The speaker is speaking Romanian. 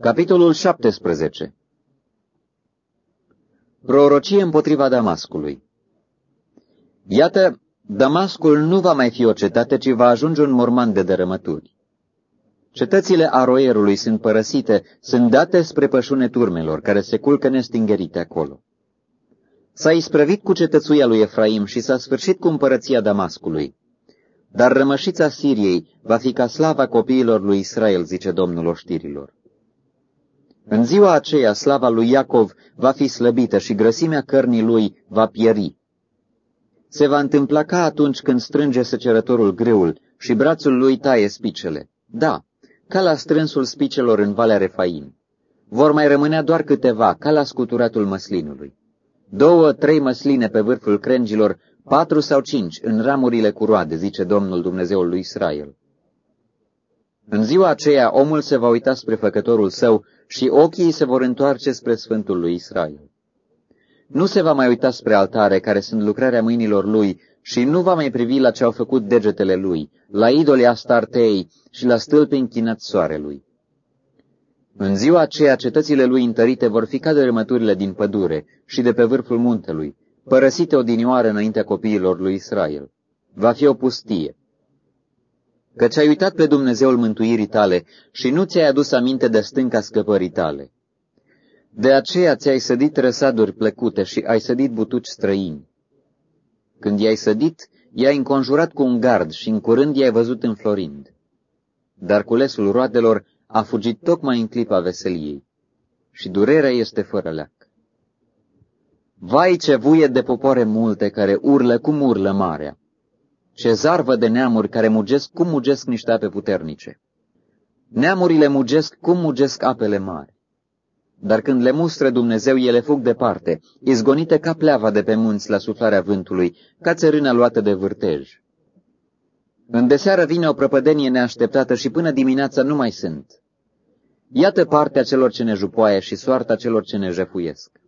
Capitolul 17 Prorocie împotriva Damascului Iată, Damascul nu va mai fi o cetate, ci va ajunge un morman de dărâmături. Cetățile aroierului sunt părăsite, sunt date spre pășune turmelor, care se culcă nestingerite acolo. S-a isprăvit cu cetățuia lui Efraim și s-a sfârșit cu împărăția Damascului. Dar rămășița Siriei va fi ca slava copiilor lui Israel, zice Domnul oștirilor. În ziua aceea, slava lui Iacov va fi slăbită și grăsimea cărnii lui va pieri. Se va întâmpla ca atunci când strânge săcerătorul greul și brațul lui taie spicele. Da, ca la strânsul spicelor în Valea Refaim. Vor mai rămânea doar câteva, ca la scuturatul măslinului. Două, trei măsline pe vârful crengilor, patru sau cinci în ramurile cu roade, zice Domnul Dumnezeul lui Israel. În ziua aceea omul se va uita spre făcătorul său și ochii se vor întoarce spre Sfântul lui Israel. Nu se va mai uita spre altare, care sunt lucrarea mâinilor lui, și nu va mai privi la ce au făcut degetele lui, la idolii astartei și la stâlpi închinați soarelui. În ziua aceea cetățile lui întărite vor fi ca dărâmăturile din pădure și de pe vârful muntelui, părăsite odinioară înaintea copiilor lui Israel. Va fi o pustie. Căci ai uitat pe Dumnezeul mântuirii tale și nu ți-ai adus aminte de stânca scăpării tale. De aceea ți-ai sădit răsaduri plăcute și ai sădit butuci străini. Când i-ai sădit, i-ai înconjurat cu un gard și în curând i-ai văzut înflorind. Dar culesul roadelor a fugit tocmai în clipa veseliei și durerea este fără leac. Vai ce vuie de popoare multe care urlă cum urlă marea, ce zarvă de neamuri care mugesc cum mugesc niște ape puternice. Neamurile mugesc cum mugesc apele mari. Dar când le mustră Dumnezeu, ele fug departe, izgonite ca pleava de pe munți la suflarea vântului, ca țărâna luată de vârtej. În deseară vine o prăpădenie neașteptată și până dimineața nu mai sunt. Iată partea celor ce ne jupoaie și soarta celor ce ne jefuiesc.